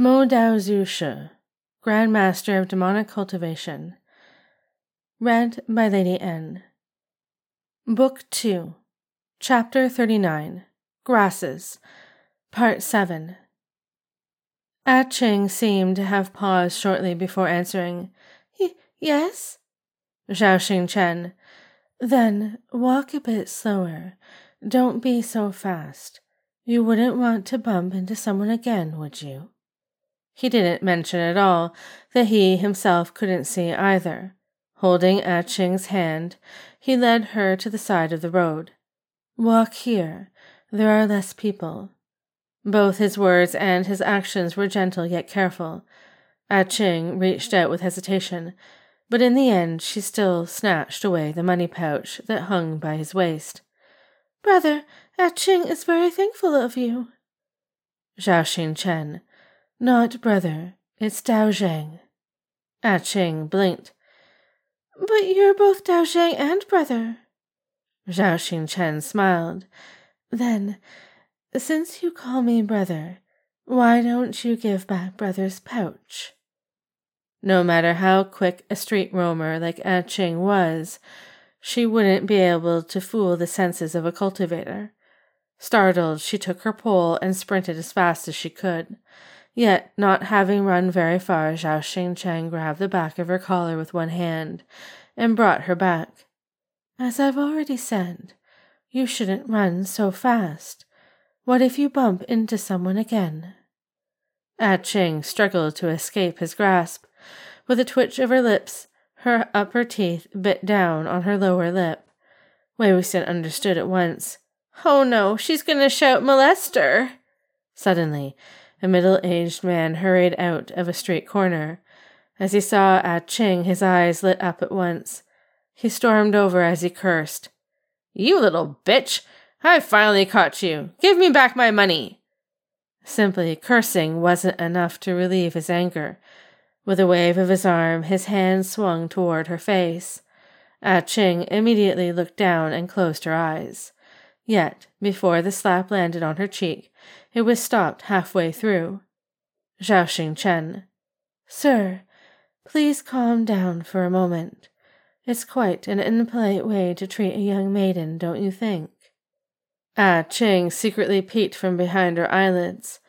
Mo Dao Zhu Grand Master of Demonic Cultivation. Read by LadyEn. Book 2, Chapter 39 Grasses, Part 7. Ah Ching seemed to have paused shortly before answering. Yes? Zhao Xing Chen. Then walk a bit slower. Don't be so fast. You wouldn't want to bump into someone again, would you? He didn't mention at all that he himself couldn't see either. Holding Ah Ching's hand, he led her to the side of the road. Walk here. There are less people. Both his words and his actions were gentle yet careful. Ah Ching reached out with hesitation, but in the end she still snatched away the money pouch that hung by his waist. Brother, Ah Ching is very thankful of you. Zhao Xing Chen not brother, it's Dao Zhang. Ah Ching blinked. But you're both Dao Zhang and brother. Zhao Xing Chen smiled. Then, since you call me brother, why don't you give back brother's pouch? No matter how quick a street roamer like Ah Ching was, she wouldn't be able to fool the senses of a cultivator. Startled, she took her pole and sprinted as fast as she could. Yet, not having run very far, Zhao Xing Chen grabbed the back of her collar with one hand and brought her back. As I've already said, you shouldn't run so fast. What if you bump into someone again? Ah Ching struggled to escape his grasp. With a twitch of her lips, her upper teeth bit down on her lower lip. Wei Wuxian understood at once. Oh no, she's going to shout molester! Suddenly, a middle aged man hurried out of a street corner. As he saw Ah Ching, his eyes lit up at once. He stormed over as he cursed. You little bitch! I finally caught you! Give me back my money! Simply cursing wasn't enough to relieve his anger. With a wave of his arm, his hand swung toward her face. Ah Ching immediately looked down and closed her eyes. Yet, before the slap landed on her cheek, it was stopped halfway through. Zhao Chen. Sir, please calm down for a moment. It's quite an impolite way to treat a young maiden, don't you think? Ah Ching secretly peeked from behind her eyelids.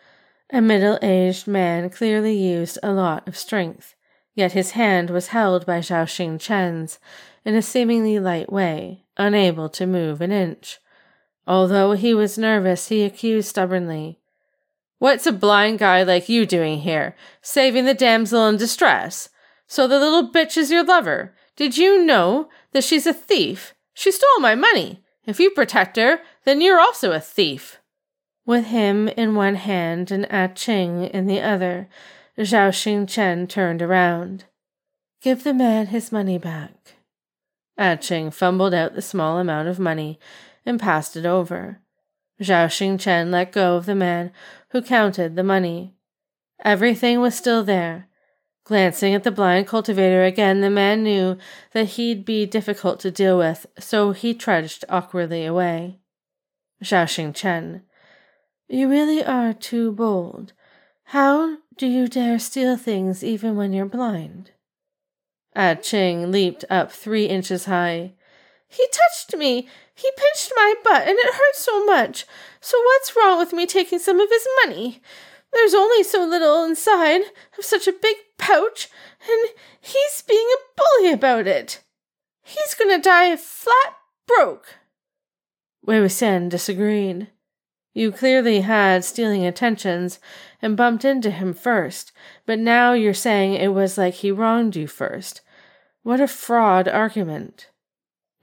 A middle aged man clearly used a lot of strength, yet his hand was held by Zhao Chen's in a seemingly light way, unable to move an inch. Although he was nervous, he accused stubbornly. What's a blind guy like you doing here, saving the damsel in distress? So the little bitch is your lover. Did you know that she's a thief? She stole my money. If you protect her, then you're also a thief. With him in one hand and Ah Ching in the other, Zhao Xing Chen turned around. Give the man his money back. Ah Ching fumbled out the small amount of money and passed it over. Zhao Xing Chen let go of the man who counted the money. Everything was still there. Glancing at the blind cultivator again, the man knew that he'd be difficult to deal with, so he trudged awkwardly away. Zhao Xing Chen. You really are too bold. How do you dare steal things even when you're blind? Ah Ching leaped up three inches high. He touched me. He pinched my butt and it hurt so much. So what's wrong with me taking some of his money? There's only so little inside of such a big pouch, and he's being a bully about it. He's gonna die flat broke. Wei Wuxian disagreed. You clearly had stealing intentions and bumped into him first, but now you're saying it was like he wronged you first. What a fraud argument.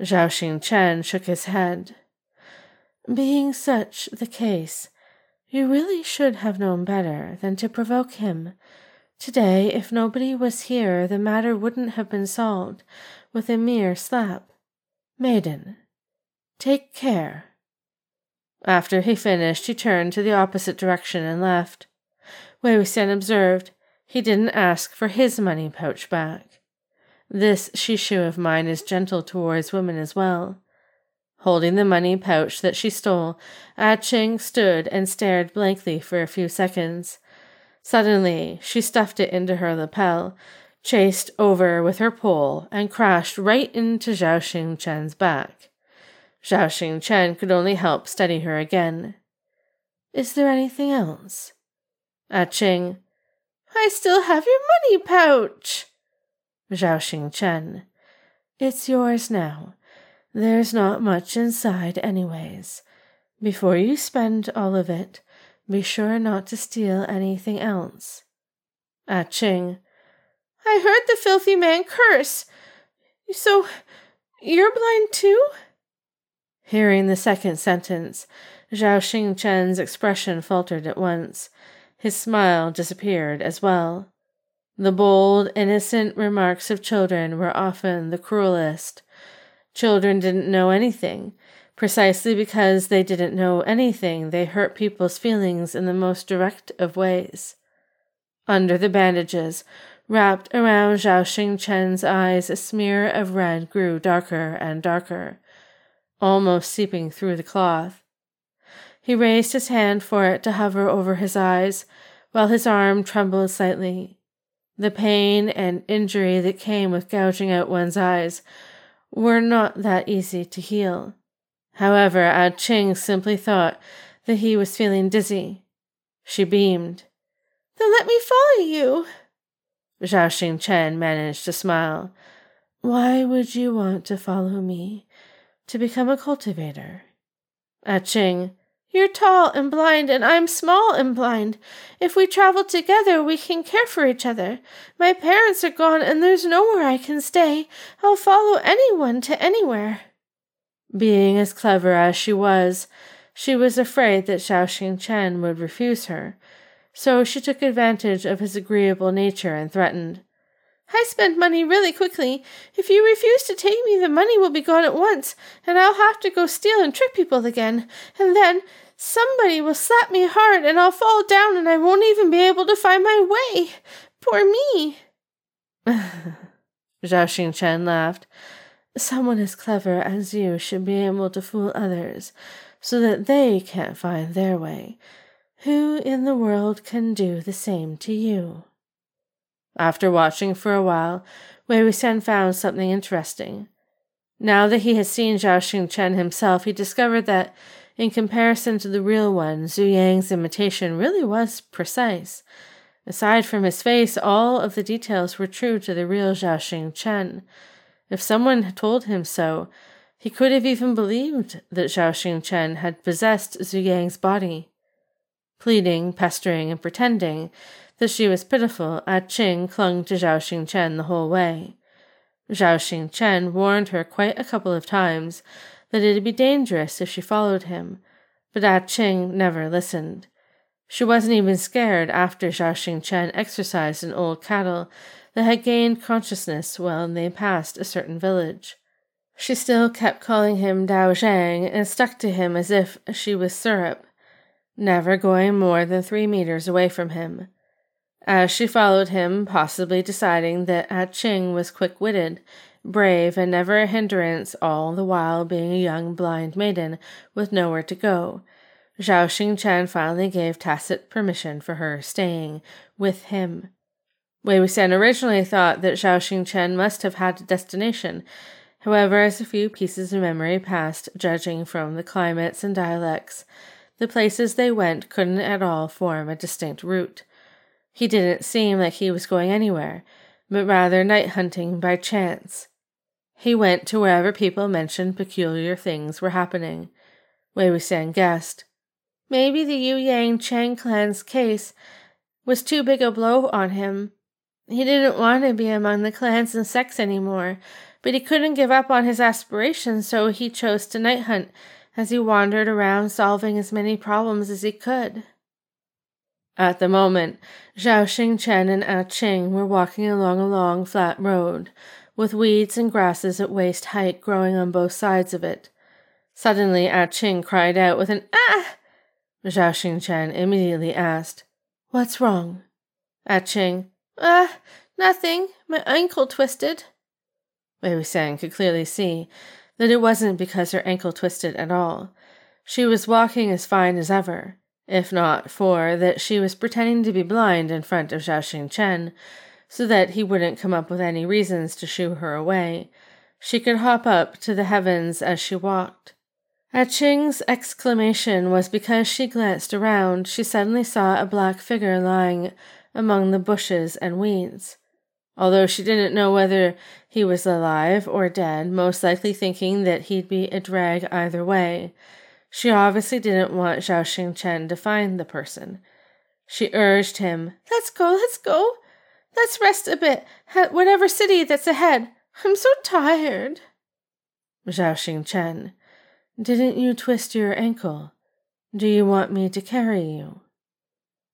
Zhao Xing Chen shook his head. Being such the case, you really should have known better than to provoke him. Today, if nobody was here, the matter wouldn't have been solved with a mere slap. Maiden, take care. After he finished, he turned to the opposite direction and left. Wei Wuxian observed he didn't ask for his money pouch back. This Shishu of mine is gentle towards women as well. Holding the money pouch that she stole, Ah Ching stood and stared blankly for a few seconds. Suddenly, she stuffed it into her lapel, chased over with her pole, and crashed right into Zhao Xing Chen's back. Zhao Xing Chen could only help steady her again. Is there anything else? Ah Ching, I still have your money pouch. Zhao Xing Chen, it's yours now. There's not much inside, anyways. Before you spend all of it, be sure not to steal anything else. Ah Ching, I heard the filthy man curse. So, you're blind too? Hearing the second sentence, Zhao Xing Chen's expression faltered at once. His smile disappeared as well. The bold, innocent remarks of children were often the cruelest. Children didn't know anything. Precisely because they didn't know anything, they hurt people's feelings in the most direct of ways. Under the bandages, wrapped around Zhao Xing Chen's eyes, a smear of red grew darker and darker, almost seeping through the cloth. He raised his hand for it to hover over his eyes, while his arm trembled slightly. The pain and injury that came with gouging out one's eyes were not that easy to heal. However, Ah Ching simply thought that he was feeling dizzy. She beamed. Then let me follow you. Zhao Xing Chen managed to smile. Why would you want to follow me? To become a cultivator? Ah Ching, you're tall and blind, and I'm small and blind. If we travel together, we can care for each other. My parents are gone, and there's nowhere I can stay. I'll follow anyone to anywhere. Being as clever as she was, she was afraid that Zhao Xing Chen would refuse her, so she took advantage of his agreeable nature and threatened. I spend money really quickly. If you refuse to take me, the money will be gone at once, and I'll have to go steal and trick people again. And then somebody will slap me hard, and I'll fall down, and I won't even be able to find my way. Poor me. Zhao Xing Chen laughed. Someone as clever as you should be able to fool others so that they can't find their way. Who in the world can do the same to you? After watching for a while, Wei Wuxian found something interesting. Now that he had seen Zhao Xing Chen himself, he discovered that, in comparison to the real one, Zhu Yang's imitation really was precise. Aside from his face, all of the details were true to the real Zhao Xing Chen. If someone had told him so, he could have even believed that Zhao Xing Chen had possessed Zhu Yang's body. Pleading, pestering, and pretending that she was pitiful, Ah Ching clung to Zhao Xing Chen the whole way. Zhao Xing Chen warned her quite a couple of times that it'd be dangerous if she followed him, but Ah Ching never listened. She wasn't even scared after Zhao Chen exorcised an old cattle that had gained consciousness when they passed a certain village. She still kept calling him Dao Zhang and stuck to him as if she was syrup, never going more than three meters away from him. As she followed him, possibly deciding that Ah Ching was quick witted, brave, and never a hindrance, all the while being a young blind maiden with nowhere to go, Zhao Xing Chen finally gave tacit permission for her staying with him. Wei Wuxian originally thought that Zhao Xing Chen must have had a destination. However, as a few pieces of memory passed, judging from the climates and dialects, the places they went couldn't at all form a distinct route. He didn't seem like he was going anywhere, but rather night hunting by chance. He went to wherever people mentioned peculiar things were happening. Wei Wuxian guessed. Maybe the Yueyang Chang clan's case was too big a blow on him. He didn't want to be among the clans and sects anymore, but he couldn't give up on his aspirations, so he chose to night hunt as he wandered around solving as many problems as he could. At the moment, Zhao Xing Chen and Ah Ching were walking along a long, flat road, with weeds and grasses at waist height growing on both sides of it. Suddenly, Ah Ching cried out with an ah! Zhao Xing Chen immediately asked, What's wrong? Ah Ching, Ah, nothing. My ankle twisted. Wei Wuxian could clearly see that it wasn't because her ankle twisted at all. She was walking as fine as ever. if not for that she was pretending to be blind in front of Zhao Xing Chen, so that he wouldn't come up with any reasons to shoo her away. She could hop up to the heavens as she walked. At Ching's exclamation was because she glanced around, she suddenly saw a black figure lying among the bushes and weeds. Although she didn't know whether he was alive or dead, most likely thinking that he'd be a drag either way, she obviously didn't want Zhao Xingchen to find the person. She urged him, Let's go, let's go. Let's rest a bit at whatever city that's ahead. I'm so tired. Zhao Xingchen, didn't you twist your ankle? Do you want me to carry you?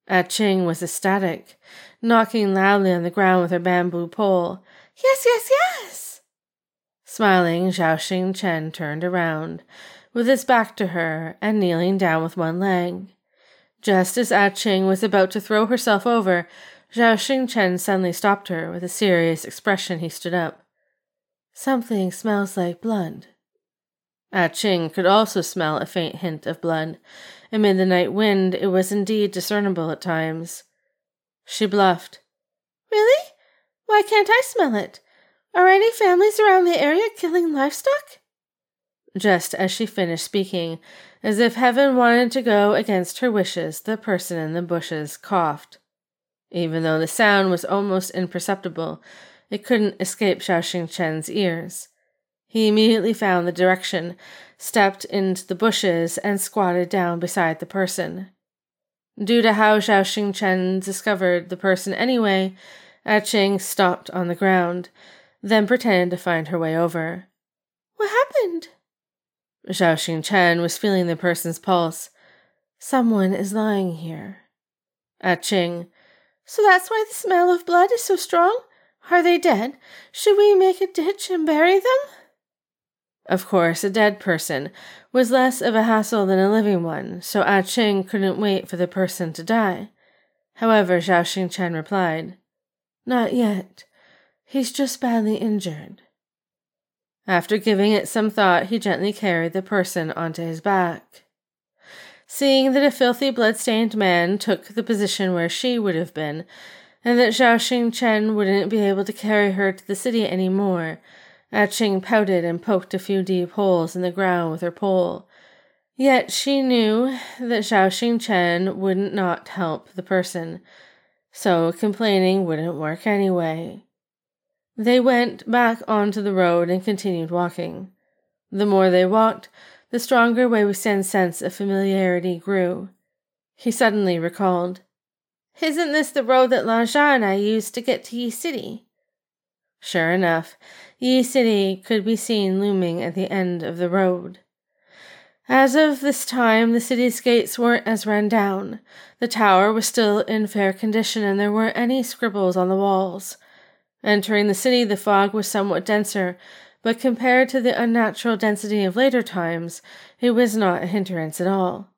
Ah Ching was ecstatic, knocking loudly on the ground with her bamboo pole. Yes, yes, yes! Smiling, Zhao Xingchen turned around with his back to her and kneeling down with one leg. Just as Ah Ching was about to throw herself over, Zhao Xingchen suddenly stopped her. With a serious expression, he stood up. Something smells like blood. Ah Ching could also smell a faint hint of blood. Amid the night wind, it was indeed discernible at times. She bluffed. Really? Why can't I smell it? Are any families around the area killing livestock? Just as she finished speaking, as if heaven wanted to go against her wishes, the person in the bushes coughed. Even though the sound was almost imperceptible, it couldn't escape Xiaoxing Chen's ears. He immediately found the direction, stepped into the bushes, and squatted down beside the person. Due to how Xiaoxing Chen discovered the person anyway, Ah Ching stopped on the ground, then pretended to find her way over. What happened? Zhao Chen was feeling the person's pulse. Someone is lying here. At Qing. So that's why the smell of blood is so strong? Are they dead? Should we make a ditch and bury them? Of course, a dead person was less of a hassle than a living one, so Ah Ching couldn't wait for the person to die. However, Zhao Xingchen replied, Not yet. He's just badly injured. After giving it some thought, he gently carried the person onto his back. Seeing that a filthy blood-stained man took the position where she would have been, and that Zhao Xing Chen wouldn't be able to carry her to the city any more, Ah Ching pouted and poked a few deep holes in the ground with her pole. Yet she knew that Zhao Xing Chen wouldn't not help the person, so complaining wouldn't work anyway. They went back onto the road and continued walking. The more they walked, the stronger Wei Wuxian's sense of familiarity grew. He suddenly recalled, Isn't this the road that Lan Zhan and I used to get to Yi City? Sure enough, Yi City could be seen looming at the end of the road. As of this time, the city's gates weren't as run down. The tower was still in fair condition, and there weren't any scribbles on the walls. Entering the city, the fog was somewhat denser, but compared to the unnatural density of later times, it was not a hindrance at all.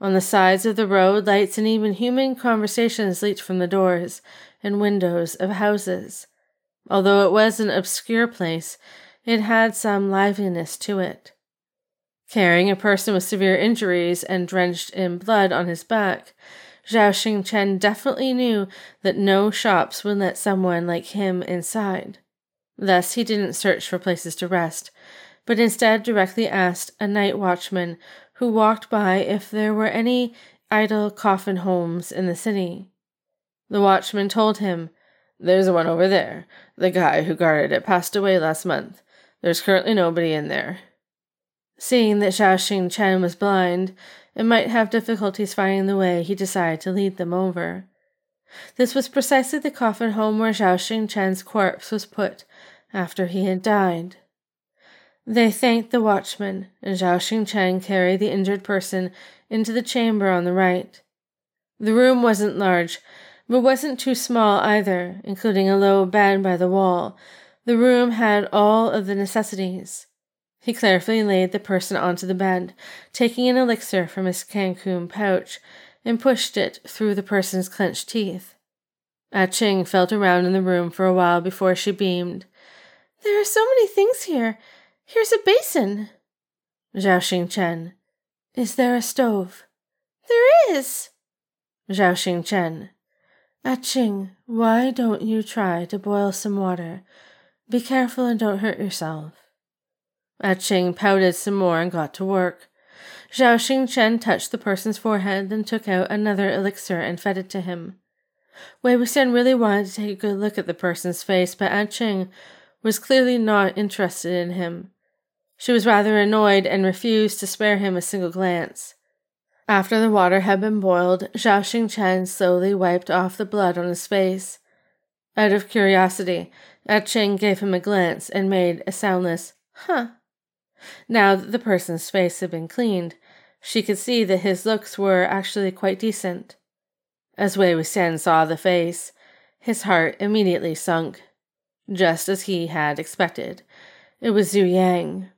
On the sides of the road, lights and even human conversations leaked from the doors and windows of houses. Although it was an obscure place, it had some liveliness to it. Carrying a person with severe injuries and drenched in blood on his back, Zhao Xingchen definitely knew that no shops would let someone like him inside. Thus, he didn't search for places to rest, but instead directly asked a night watchman who walked by if there were any idle coffin homes in the city. The watchman told him, There's one over there. The guy who guarded it passed away last month. There's currently nobody in there. Seeing that Zhao Xingchen was blind, and might have difficulties finding the way, he decided to lead them over. This was precisely the coffin home where Zhao Xingchen's corpse was put after he had died. They thanked the watchman, and Zhao Xingchen carried the injured person into the chamber on the right. The room wasn't large, but wasn't too small either, including a low bed by the wall. The room had all of the necessities. He carefully laid the person onto the bed, taking an elixir from his Qiankun pouch, and pushed it through the person's clenched teeth. Ah Ching felt around in the room for a while before she beamed. There are so many things here. Here's a basin. Zhao Xing Chen. Is there a stove? There is. Zhao Xing Chen. Aching, why don't you try to boil some water? Be careful and don't hurt yourself. Aching pouted some more and got to work. Zhao Xing Chen touched the person's forehead, then took out another elixir and fed it to him. Wei Wuxian really wanted to take a good look at the person's face, but Aching was clearly not interested in him. She was rather annoyed and refused to spare him a single glance. After the water had been boiled, Zhao Xingchen slowly wiped off the blood on his face. Out of curiosity, Aching gave him a glance and made a soundless, huh. Now that the person's face had been cleaned, she could see that his looks were actually quite decent. As Wei Wuxian saw the face, his heart immediately sunk. Just as he had expected, it was Zhu Yang.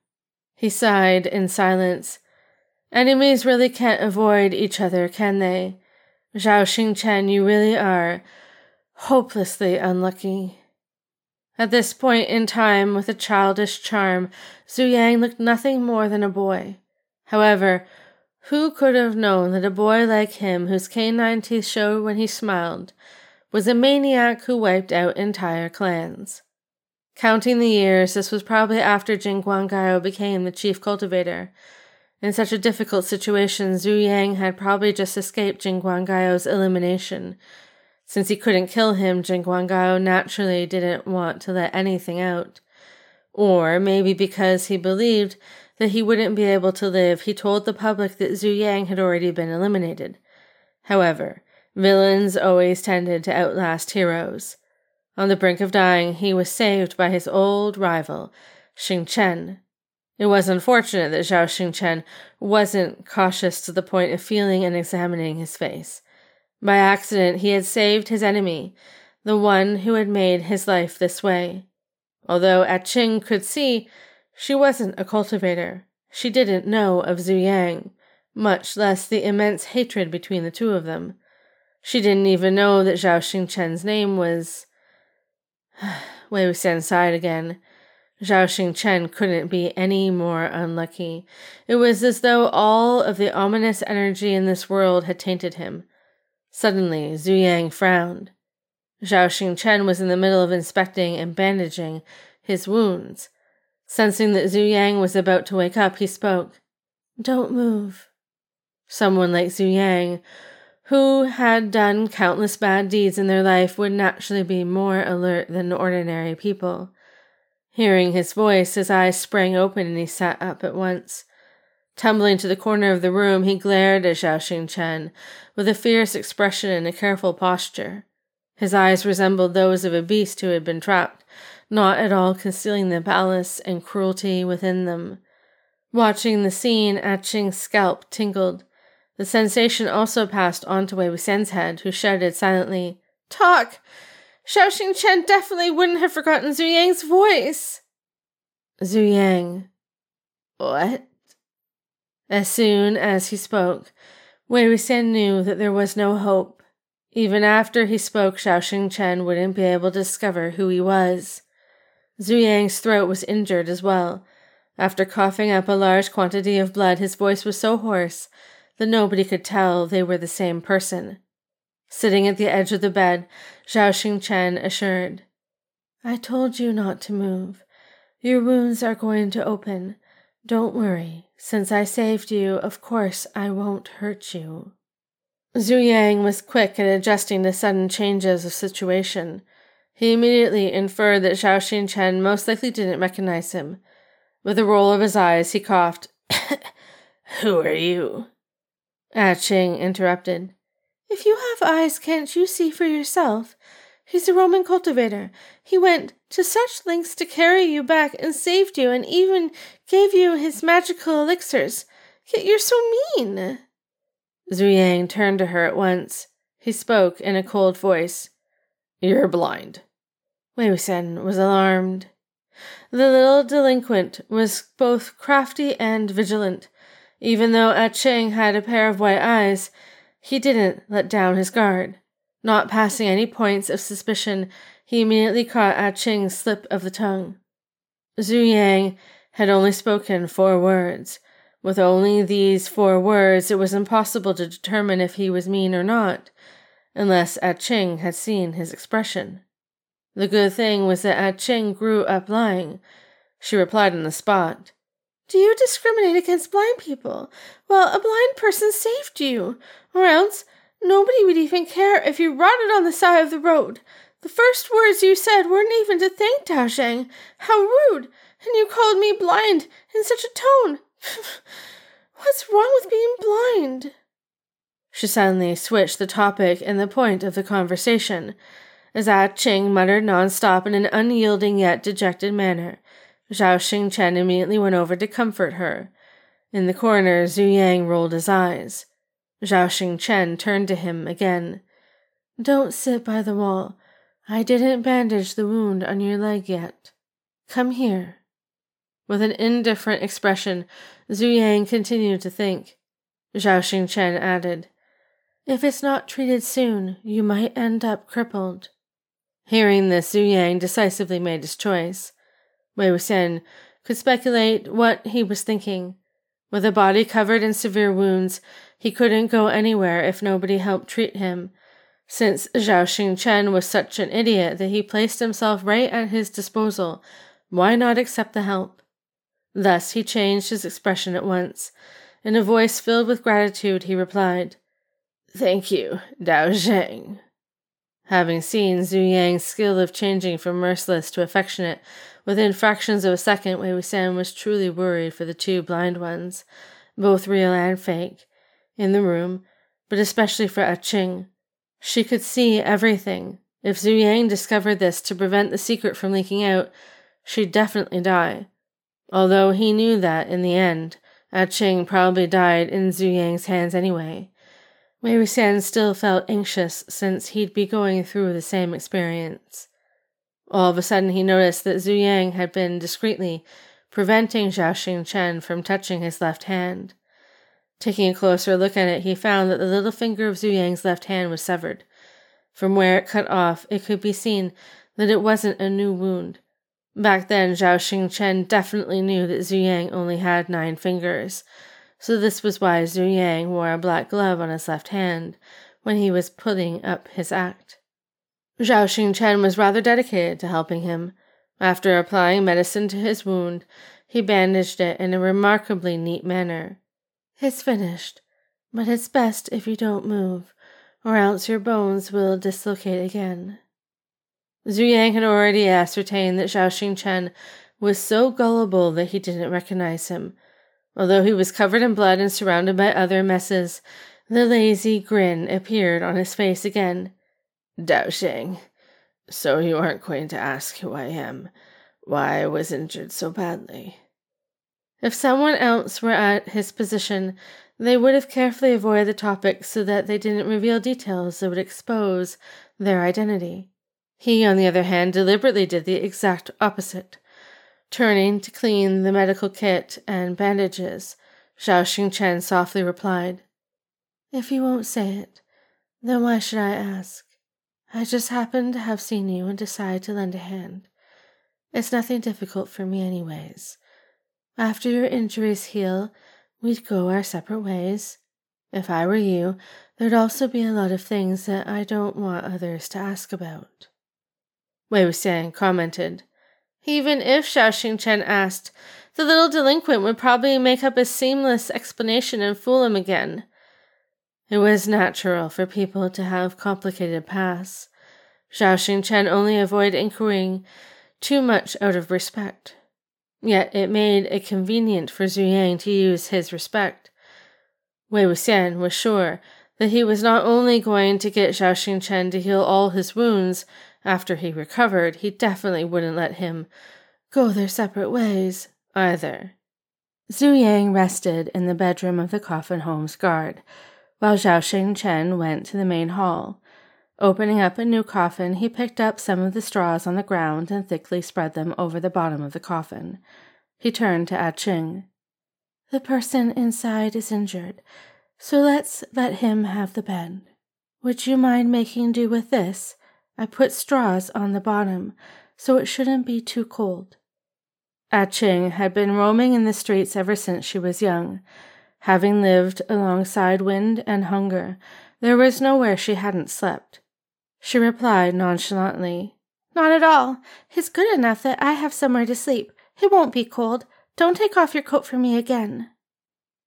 He sighed in silence Enemies really can't avoid each other, can they? Zhao Xingchen, you really are hopelessly unlucky. At this point in time, with a childish charm, Zhu Yang looked nothing more than a boy. However, who could have known that a boy like him, whose canine teeth showed when he smiled, was a maniac who wiped out entire clans? Counting the years, this was probably after Jin Guangyao became the chief cultivator, in such a difficult situation, Zhu Yang had probably just escaped Jin Guangyao's elimination. Since he couldn't kill him, Jing Guangao naturally didn't want to let anything out. Or maybe because he believed that he wouldn't be able to live, he told the public that Zhu Yang had already been eliminated. However, villains always tended to outlast heroes. On the brink of dying, he was saved by his old rival, Xing Chen, it was unfortunate that Zhao Xingchen wasn't cautious to the point of feeling and examining his face. By accident, he had saved his enemy, the one who had made his life this way. Although Aching could see, she wasn't a cultivator. She didn't know of Zhu Yang, much less the immense hatred between the two of them. She didn't even know that Zhao Xingchen's name was. Wei Wuxian sighed again. Zhao Xingchen couldn't be any more unlucky. It was as though all of the ominous energy in this world had tainted him. Suddenly, Zhu Yang frowned. Zhao Xingchen was in the middle of inspecting and bandaging his wounds. Sensing that Zhu Yang was about to wake up, he spoke. Don't move. Someone like Zhu Yang, who had done countless bad deeds in their life, would naturally be more alert than ordinary people. Hearing his voice, his eyes sprang open and he sat up at once. Tumbling to the corner of the room, he glared at Zhao Chen with a fierce expression and a careful posture. His eyes resembled those of a beast who had been trapped, not at all concealing the malice and cruelty within them. Watching the scene, ah Aching's scalp tingled. The sensation also passed on to Wei Wuxian's head, who shouted silently, Talk! Zhao Xingchen definitely wouldn't have forgotten Zhu Yang's voice. Zhu Yang. What? As soon as he spoke, Wei Wuxian knew that there was no hope. Even after he spoke, Zhao Xingchen wouldn't be able to discover who he was. Zhu Yang's throat was injured as well. After coughing up a large quantity of blood, his voice was so hoarse that nobody could tell they were the same person. Sitting at the edge of the bed, Zhao Xingchen assured, I told you not to move. Your wounds are going to open. Don't worry. Since I saved you, of course I won't hurt you. Zhu Yang was quick at adjusting to sudden changes of situation. He immediately inferred that Zhao Xingchen most likely didn't recognize him. With a roll of his eyes, he coughed. Who are you? Ah Ching interrupted. If you have eyes, can't you see for yourself? He's a Roman cultivator. He went to such lengths to carry you back and saved you and even gave you his magical elixirs. Yet you're so mean. Zhu Yang turned to her at once. He spoke in a cold voice. You're blind. Wei Wuxian was alarmed. The little delinquent was both crafty and vigilant. Even though Ah Ching had a pair of white eyes, he didn't let down his guard. Not passing any points of suspicion, he immediately caught Ah Ching's slip of the tongue. Zhu Yang had only spoken four words, With only these four words, it was impossible to determine if he was mean or not, unless Ah Ching had seen his expression. The good thing was that Ah Ching grew up lying. She replied on the spot. Do you discriminate against blind people? Well, a blind person saved you. Or else, nobody would even care if you rotted on the side of the road. The first words you said weren't even to thank Dao Zhang. How rude! And you called me blind in such a tone. What's wrong with being blind? She suddenly switched the topic and the point of the conversation, as Ah Ching muttered non-stop in an unyielding yet dejected manner. Zhao Xingchen immediately went over to comfort her. In the corner, Zhu Yang rolled his eyes. Zhao Xingchen turned to him again. Don't sit by the wall. I didn't bandage the wound on your leg yet. Come here. With an indifferent expression, Zhu Yang continued to think. Zhao Xingchen added, If it's not treated soon, you might end up crippled. Hearing this, Zhu Yang decisively made his choice. Wei Wuxian could speculate what he was thinking. With a body covered in severe wounds, he couldn't go anywhere if nobody helped treat him, since Zhao Xingchen was such an idiot that he placed himself right at his disposal, why not accept the help? Thus he changed his expression at once. In a voice filled with gratitude, he replied, Thank you, Dao Zhang. Having seen Zhu Yang's skill of changing from merciless to affectionate within fractions of a second, Wei Wuxian was truly worried for the two blind ones, both real and fake, in the room, but especially for Ah Ching. She could see everything. If Zhu Yang discovered this to prevent the secret from leaking out, she'd definitely die. Although he knew that, in the end, Ah Ching probably died in Zhu Yang's hands anyway. Wei Wuxian still felt anxious since he'd be going through the same experience. All of a sudden, he noticed that Zhu Yang had been discreetly preventing Zhao Xingchen from touching his left hand. Taking a closer look at it, he found that the little finger of Zhu Yang's left hand was severed. From where it cut off, it could be seen that it wasn't a new wound. Back then, Zhao Xingchen definitely knew that Zhu Yang only had nine fingers, so this was why Zhu Yang wore a black glove on his left hand when he was putting up his act. Zhao Xingchen was rather dedicated to helping him. After applying medicine to his wound, he bandaged it in a remarkably neat manner. It's finished, but it's best if you don't move, or else your bones will dislocate again. Zhu Yang had already ascertained that Zhao Xingchen was so gullible that he didn't recognize him. Although he was covered in blood and surrounded by other messes, the lazy grin appeared on his face again. Dao Zhang, so you aren't going to ask who I am, why I was injured so badly. If someone else were at his position, they would have carefully avoided the topic so that they didn't reveal details that would expose their identity. He, on the other hand, deliberately did the exact opposite. Turning to clean the medical kit and bandages, Zhao Xingchen softly replied, If you won't say it, then why should I ask? I just happened to have seen you and decided to lend a hand. It's nothing difficult for me, anyways. After your injuries heal, we'd go our separate ways. If I were you, there'd also be a lot of things that I don't want others to ask about. Wei Wuxian commented. Even if Zhao Xingchen asked, the little delinquent would probably make up a seamless explanation and fool him again. It was natural for people to have complicated pasts. Zhao Xingchen only avoided inquiring too much out of respect. Yet it made it convenient for Zhu Yang to use his respect. Wei Wuxian was sure that he was not only going to get Zhao Xingchen to heal all his wounds after he recovered, he definitely wouldn't let him go their separate ways either. Zhu Yang rested in the bedroom of the coffin home's guard, while Zhao Xingchen went to the main hall. Opening up a new coffin, he picked up some of the straws on the ground and thickly spread them over the bottom of the coffin. He turned to Ah Ching. The person inside is injured, so let's let him have the bed. Would you mind making do with this? I put straws on the bottom, so it shouldn't be too cold. Ah Ching had been roaming in the streets ever since she was young. Having lived alongside wind and hunger, there was nowhere she hadn't slept. She replied nonchalantly, Not at all. It's good enough that I have somewhere to sleep. It won't be cold. Don't take off your coat for me again.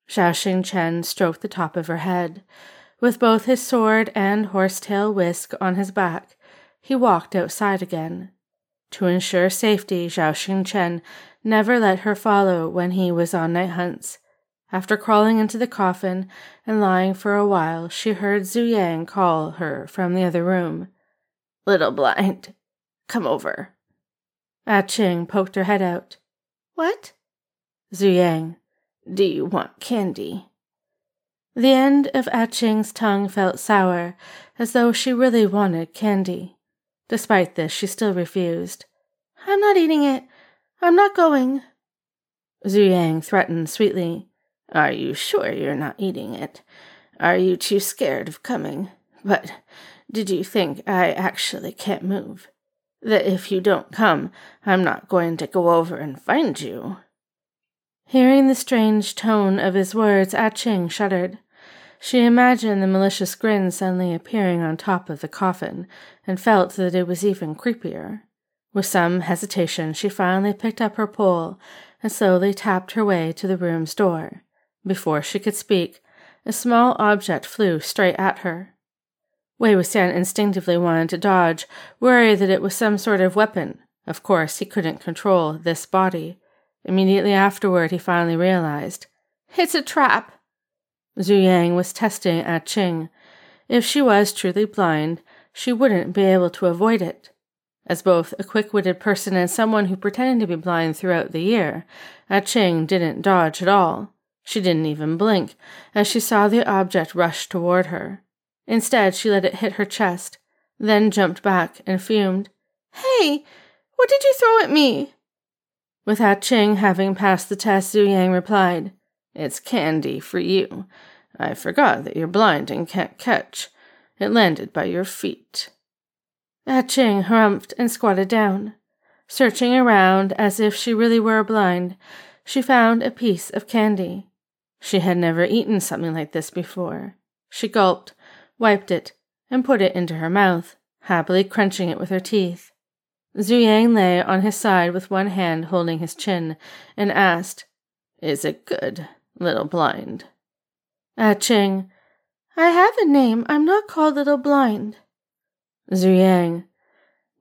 Zhao Xing Chen stroked the top of her head. With both his sword and horsetail whisk on his back, he walked outside again. To ensure safety, Zhao Xing Chen never let her follow when he was on night hunts. After crawling into the coffin and lying for a while, she heard Zhu Yang call her from the other room. Little blind, come over. Ah Ching poked her head out. What? Zhu Yang, do you want candy? The end of Ah Ching's tongue felt sour, as though she really wanted candy. Despite this, she still refused. I'm not eating it. I'm not going. Zhu Yang threatened sweetly. Are you sure you're not eating it? Are you too scared of coming? But did you think I actually can't move? That if you don't come, I'm not going to go over and find you? Hearing the strange tone of his words, Ah Ching shuddered. She imagined the malicious grin suddenly appearing on top of the coffin, and felt that it was even creepier. With some hesitation, she finally picked up her pole and slowly tapped her way to the room's door. Before she could speak, a small object flew straight at her. Wei Wuxian instinctively wanted to dodge, worried that it was some sort of weapon. Of course, he couldn't control this body. Immediately afterward, he finally realized. It's a trap! Zhu Yang was testing Ah Ching. If she was truly blind, she wouldn't be able to avoid it. As both a quick witted person and someone who pretended to be blind throughout the year, Ah Ching didn't dodge at all. She didn't even blink as she saw the object rush toward her. Instead, she let it hit her chest, then jumped back and fumed. Hey, what did you throw at me? With Ah Ching having passed the test, Zhu Yang replied, It's candy for you. I forgot that you're blind and can't catch. It landed by your feet. Ah Ching harumphed and squatted down. Searching around as if she really were blind, she found a piece of candy. She had never eaten something like this before. She gulped, wiped it, and put it into her mouth, happily crunching it with her teeth. Zhu Yang lay on his side with one hand holding his chin and asked, Is it good, little blind? Ah Ching, I have a name. I'm not called Little Blind. Zhu Yang,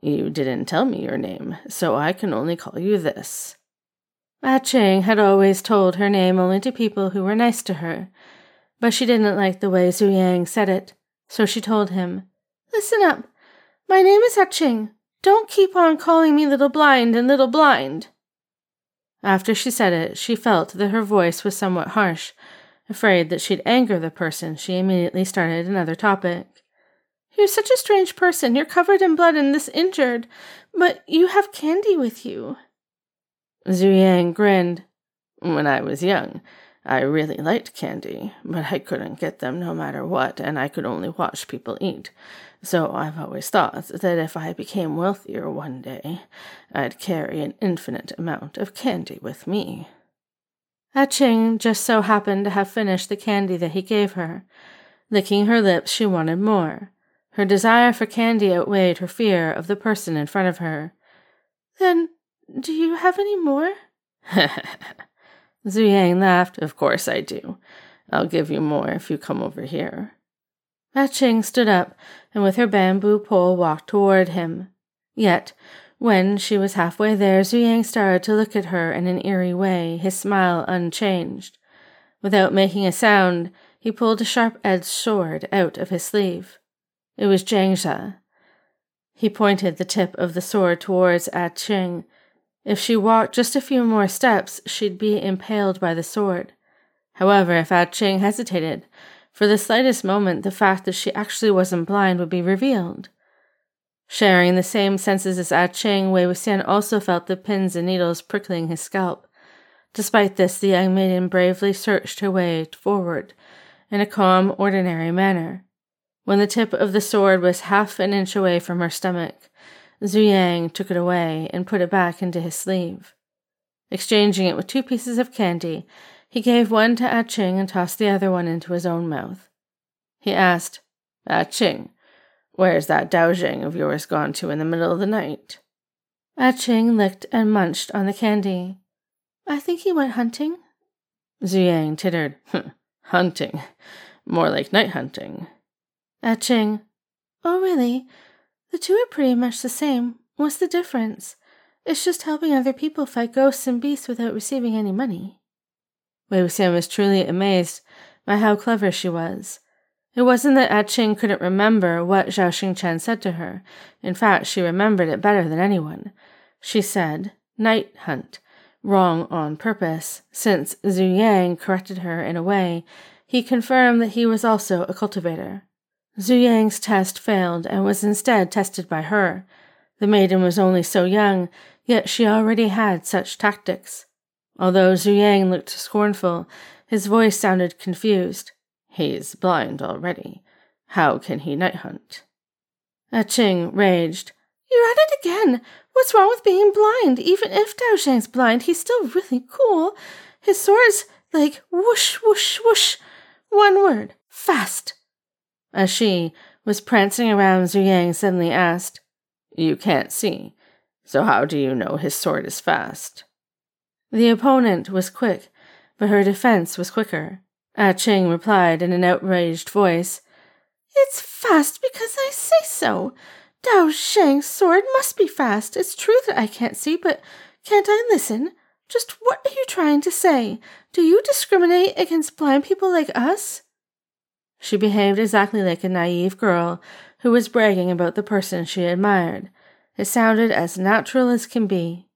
you didn't tell me your name, so I can only call you this. Ah Ching had always told her name only to people who were nice to her, but she didn't like the way Zhu Yang said it, so she told him, Listen up. My name is Ah Ching. Don't keep on calling me Little Blind and Little Blind. After she said it, she felt that her voice was somewhat harsh. Afraid that she'd anger the person, she immediately started another topic. You're such a strange person. You're covered in blood and this injured, but you have candy with you. Zhu Yang grinned. When I was young, I really liked candy, but I couldn't get them no matter what, and I could only watch people eat. So I've always thought that if I became wealthier one day, I'd carry an infinite amount of candy with me. Ah Ching just so happened to have finished the candy that he gave her. Licking her lips, she wanted more. Her desire for candy outweighed her fear of the person in front of her. Then do you have any more? Zhu Yang laughed. Of course I do. I'll give you more if you come over here. Ah Ching stood up and with her bamboo pole walked toward him. Yet, when she was halfway there, Zhu Yang started to look at her in an eerie way, his smile unchanged. Without making a sound, he pulled a sharp-edged sword out of his sleeve. It was Jiangzai. He pointed the tip of the sword towards Ah Ching, if she walked just a few more steps, she'd be impaled by the sword. However, if Ah Ching hesitated, for the slightest moment, the fact that she actually wasn't blind would be revealed. Sharing the same senses as Ah Ching, Wei Wuxian also felt the pins and needles prickling his scalp. Despite this, the young maiden bravely searched her way forward in a calm, ordinary manner. When the tip of the sword was half an inch away from her stomach, Zhu Yang took it away and put it back into his sleeve. Exchanging it with two pieces of candy, he gave one to Ah Ching and tossed the other one into his own mouth. He asked, Ah Ching, where's that Dao Zhang of yours gone to in the middle of the night? Ah Ching licked and munched on the candy. I think he went hunting. Zhu Yang tittered. hunting. More like night hunting. Ah Ching. Oh, really? The two are pretty much the same. What's the difference? It's just helping other people fight ghosts and beasts without receiving any money. Wei Wuxian was truly amazed by how clever she was. It wasn't that Ah Ching couldn't remember what Zhao Xingchen said to her. In fact, she remembered it better than anyone. She said, night hunt, wrong on purpose. Since Zhu Yang corrected her in a way, he confirmed that he was also a cultivator. Zhu Yang's test failed and was instead tested by her. The maiden was only so young, yet she already had such tactics. Although Zhu Yang looked scornful, his voice sounded confused. He's blind already. How can he night hunt? A Ching raged. You're at it again. What's wrong with being blind? Even if Dao Zhang's blind, he's still really cool. His sword's like whoosh, whoosh, whoosh. One word. Fast. As she was prancing around, Zhu Yang suddenly asked, You can't see, so how do you know his sword is fast? The opponent was quick, but her defense was quicker. Ah Ching replied in an outraged voice, It's fast because I say so. Dao Zhang's sword must be fast. It's true that I can't see, but can't I listen? Just what are you trying to say? Do you discriminate against blind people like us? She behaved exactly like a naive girl who was bragging about the person she admired. It sounded as natural as can be.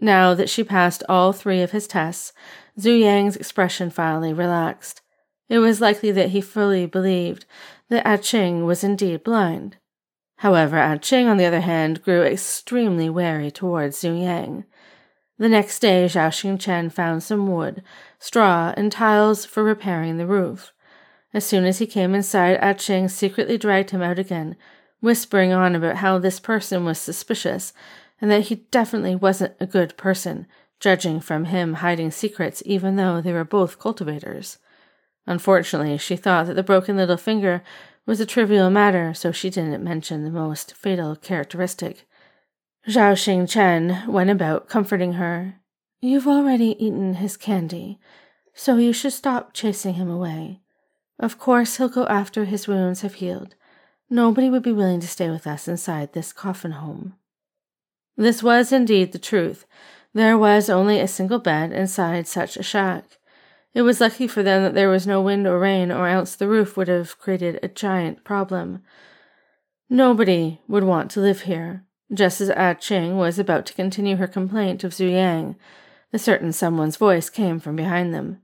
Now that she passed all three of his tests, Zhu Yang's expression finally relaxed. It was likely that he fully believed that Ah Ching was indeed blind. However, Ah Ching, on the other hand, grew extremely wary towards Zhu Yang. The next day, Zhao Xingchen found some wood, straw, and tiles for repairing the roof. As soon as he came inside, Ah Ching secretly dragged him out again, whispering on about how this person was suspicious and that he definitely wasn't a good person, judging from him hiding secrets even though they were both cultivators. Unfortunately, she thought that the broken little finger was a trivial matter, so she didn't mention the most fatal characteristic. Zhao Xingchen went about comforting her. You've already eaten his candy, so you should stop chasing him away. Of course, he'll go after his wounds have healed. Nobody would be willing to stay with us inside this coffin home. This was indeed the truth. There was only a single bed inside such a shack. It was lucky for them that there was no wind or rain, or else the roof would have created a giant problem. Nobody would want to live here. Just as Ah Ching was about to continue her complaint of Zhu Yang, a certain someone's voice came from behind them.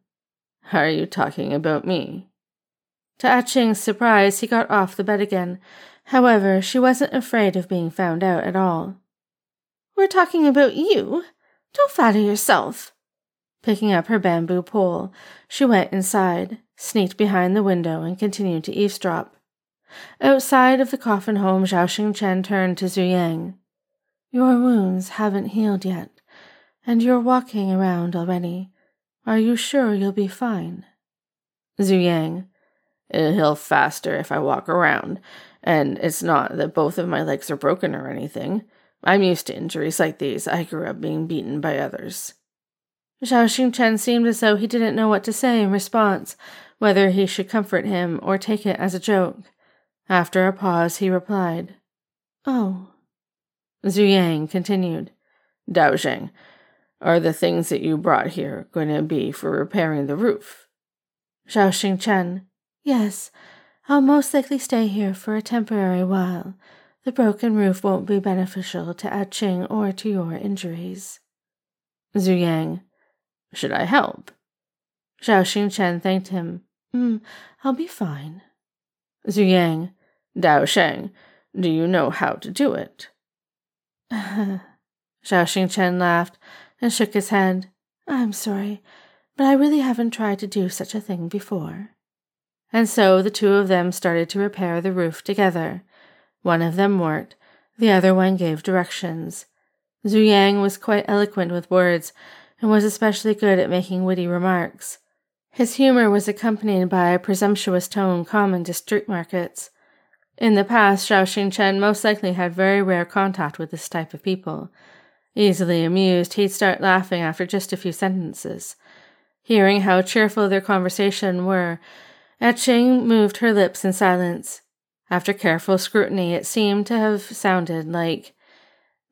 Are you talking about me? To Ah Ching's surprise, he got off the bed again. However, she wasn't afraid of being found out at all. We're talking about you. Don't flatter yourself. Picking up her bamboo pole, she went inside, sneaked behind the window, and continued to eavesdrop. Outside of the coffin home, Zhao Xingchen turned to Zhu Yang. Your wounds haven't healed yet, and you're walking around already. Are you sure you'll be fine? Zhu Yang. It'll heal faster if I walk around, and it's not that both of my legs are broken or anything. I'm used to injuries like these. I grew up being beaten by others. Zhao Xingchen seemed as though he didn't know what to say in response, whether he should comfort him or take it as a joke. After a pause, he replied, Oh. Zhu Yang continued, Dao Zhang, are the things that you brought here going to be for repairing the roof? Zhao Xingchen, Yes, I'll most likely stay here for a temporary while. The broken roof won't be beneficial to Ah Ching or to your injuries. Zhu Yang, should I help? Zhao Xingchen thanked him. Mm, I'll be fine. Zhu Yang, Dao Zhang, do you know how to do it? Zhao Xingchen laughed and shook his head. I'm sorry, but I really haven't tried to do such a thing before. And so the two of them started to repair the roof together. One of them worked, the other one gave directions. Zhu Yang was quite eloquent with words, and was especially good at making witty remarks. His humor was accompanied by a presumptuous tone common to street markets. In the past, Zhao Xingchen most likely had very rare contact with this type of people. Easily amused, he'd start laughing after just a few sentences. Hearing how cheerful their conversation were, Etching moved her lips in silence. After careful scrutiny, it seemed to have sounded like,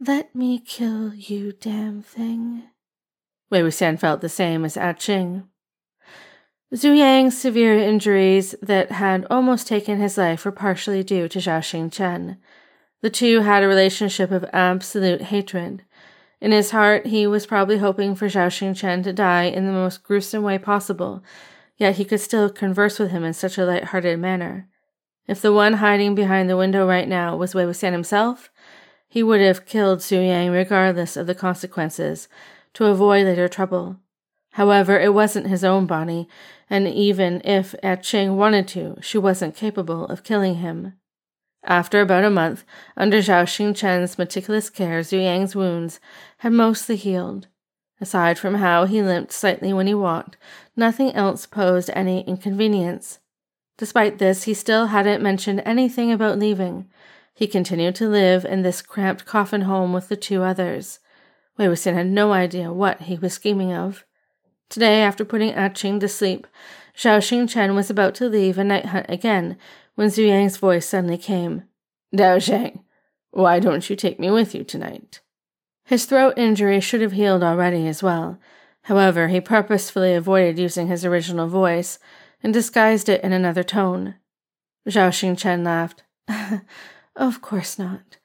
Let me kill you, damn thing. Wei Wuxian felt the same as ah Ching. Zhu Yang's severe injuries that had almost taken his life were partially due to Zhao Xingchen. The two had a relationship of absolute hatred. In his heart, he was probably hoping for Zhao Xingchen to die in the most gruesome way possible, yet he could still converse with him in such a light-hearted manner. If the one hiding behind the window right now was Wei Wuxian himself, he would have killed Zhu Yang regardless of the consequences, to avoid later trouble. However, it wasn't his own body, and even if Etching wanted to, she wasn't capable of killing him. After about a month, under Zhao Xingchen's meticulous care, Zhu Yang's wounds had mostly healed. Aside from how he limped slightly when he walked, nothing else posed any inconvenience. Despite this, he still hadn't mentioned anything about leaving. He continued to live in this cramped coffin home with the two others. Wei Wuxian had no idea what he was scheming of. Today, after putting ah A Qing to sleep, Zhao Xingchen was about to leave a night hunt again when Zhu Yang's voice suddenly came. Dao Zhang, why don't you take me with you tonight? His throat injury should have healed already as well. However, he purposefully avoided using his original voice and disguised it in another tone. Zhao Xingchen laughed. of course not.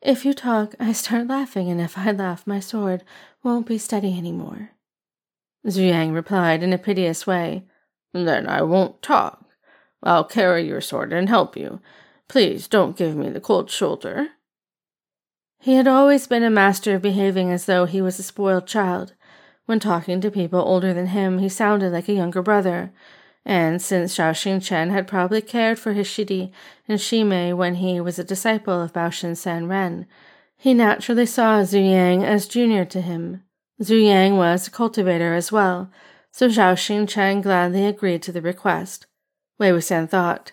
If you talk, I start laughing, and if I laugh, my sword won't be steady any more. Zhu Yang replied in a piteous way. Then I won't talk. I'll carry your sword and help you. Please don't give me the cold shoulder. He had always been a master of behaving as though he was a spoiled child. When talking to people older than him, he sounded like a younger brother, and since Zhao Xingchen had probably cared for his Shidi and Shimei when he was a disciple of Baoshan San Ren, he naturally saw Zhu Yang as junior to him. Zhu Yang was a cultivator as well, so Zhao Xingchen gladly agreed to the request. Wei Wuxian thought,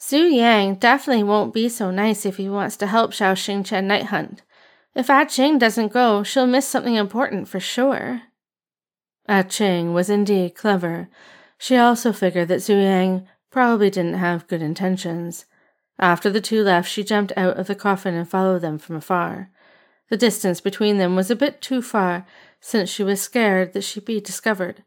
Zhu Yang definitely won't be so nice if he wants to help Zhao Xingchen night hunt. If ah A Qing doesn't go, she'll miss something important for sure. Ah a Qing was indeed clever, she also figured that Zhu Yang probably didn't have good intentions. After the two left, she jumped out of the coffin and followed them from afar. The distance between them was a bit too far, since she was scared that she'd be discovered,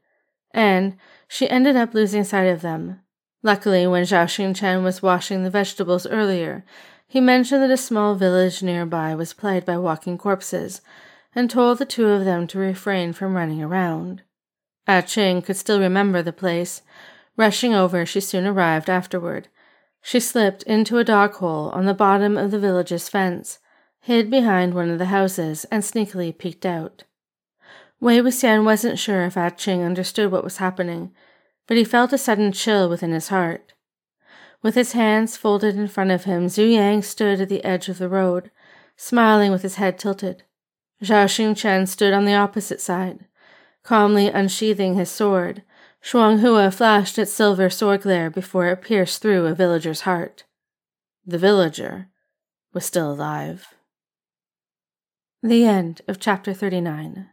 and she ended up losing sight of them. Luckily, when Zhao Xingchen was washing the vegetables earlier, he mentioned that a small village nearby was plagued by walking corpses, and told the two of them to refrain from running around. A Ching could still remember the place. Rushing over, she soon arrived afterward. She slipped into a dog hole on the bottom of the village's fence, hid behind one of the houses, and sneakily peeked out. Wei Wuxian wasn't sure if Ah Ching understood what was happening, but he felt a sudden chill within his heart. With his hands folded in front of him, Zhu Yang stood at the edge of the road, smiling with his head tilted. Zhao Xingchen stood on the opposite side calmly unsheathing his sword. Shuanghua flashed its silver sword glare before it pierced through a villager's heart. The villager was still alive. The end of chapter 39.